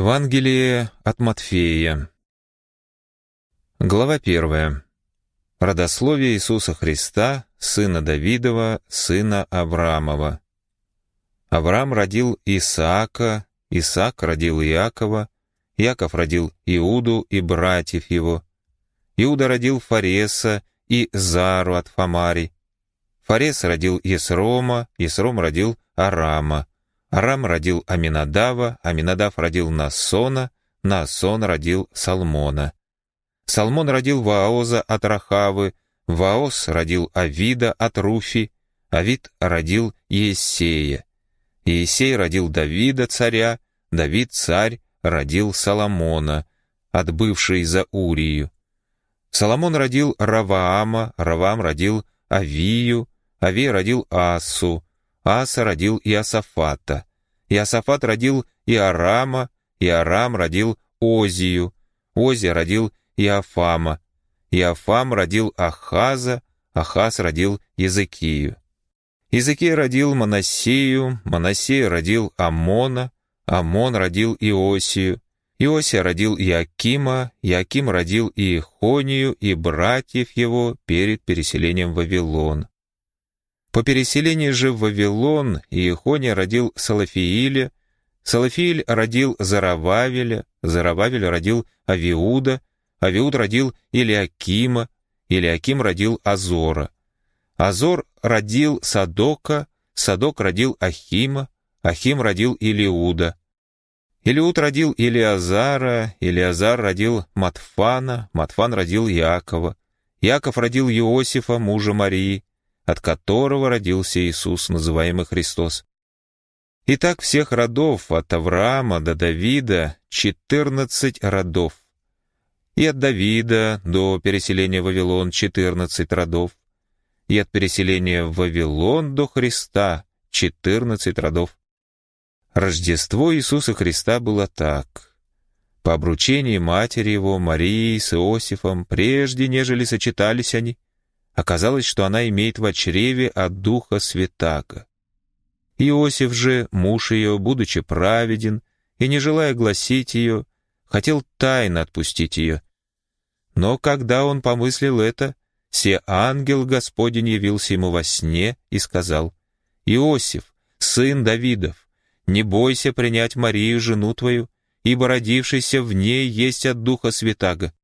Евангелие от Матфея. Глава первая. Родословие Иисуса Христа, сына Давидова, сына Авраамова. Авраам родил Исаака, Исаак родил Иакова, Иаков родил Иуду и братьев его. Иуда родил Фареса и Зару от Фамари. Фарес родил Есрома, Есром родил Арама. Арам родил Аминадава, Аминадав родил Насона, Насон родил Салмона. Салмон родил Ваоза от Рахавы, Ваос родил Авида от Руфи, Авид родил Иесея. Иесей родил Давида, царя, Давид, царь, родил Соломона, отбывший за Урию. Соломон родил Раваама, Раваам родил Авию, Авия родил Асу, Аса родил Иосафата. Иосафат родил Иорама, Иорам родил Озию. Озия родил Иофама. Иофам родил Ахаза, Ахаз родил Языкию. Языкия родил Моносею, Моносей родил Амона, Амон родил Иосию, Иосия родил Иакима, Иаким родил Иехонию и братьев его перед переселением в Вавилон. По переселении же в Вавилон Иехония родил Салафииля, Салафииль родил Зарававеля, Зарававель родил Авиуда, Авиуд родил Илиакима, Илиаким родил Азора. Азор родил Садока, Садок родил Ахима, Ахим родил Илиуда. Илиуд родил Илиазара, Илиазар родил Матфана, Матфан родил Якова. Яков родил Иосифа, мужа Марии, от которого родился Иисус, называемый Христос. Итак, всех родов, от Авраама до Давида, 14 родов. И от Давида до переселения в Вавилон 14 родов. И от переселения в Вавилон до Христа 14 родов. Рождество Иисуса Христа было так. По обручении матери его, Марии с Иосифом, прежде нежели сочетались они, Оказалось, что она имеет в чреве от Духа Святаго. Иосиф же, муж ее, будучи праведен и не желая гласить ее, хотел тайно отпустить ее. Но когда он помыслил это, се ангел Господень явился ему во сне и сказал, «Иосиф, сын Давидов, не бойся принять Марию, жену твою, ибо родившийся в ней есть от Духа Святаго.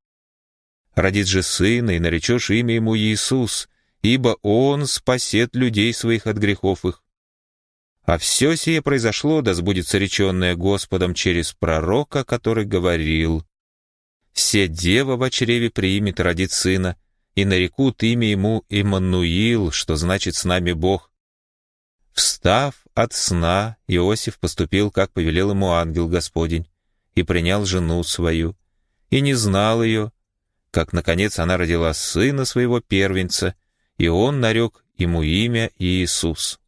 Родит же сына, и наречешь имя ему Иисус, ибо он спасет людей своих от грехов их. А все сие произошло, да сбудется реченное Господом через пророка, который говорил, «Все дева в чреве примет, родит сына, и нарекут имя ему Иммануил, что значит «с нами Бог». Встав от сна, Иосиф поступил, как повелел ему ангел Господень, и принял жену свою, и не знал ее, как, наконец, она родила сына своего первенца, и он нарек ему имя Иисус.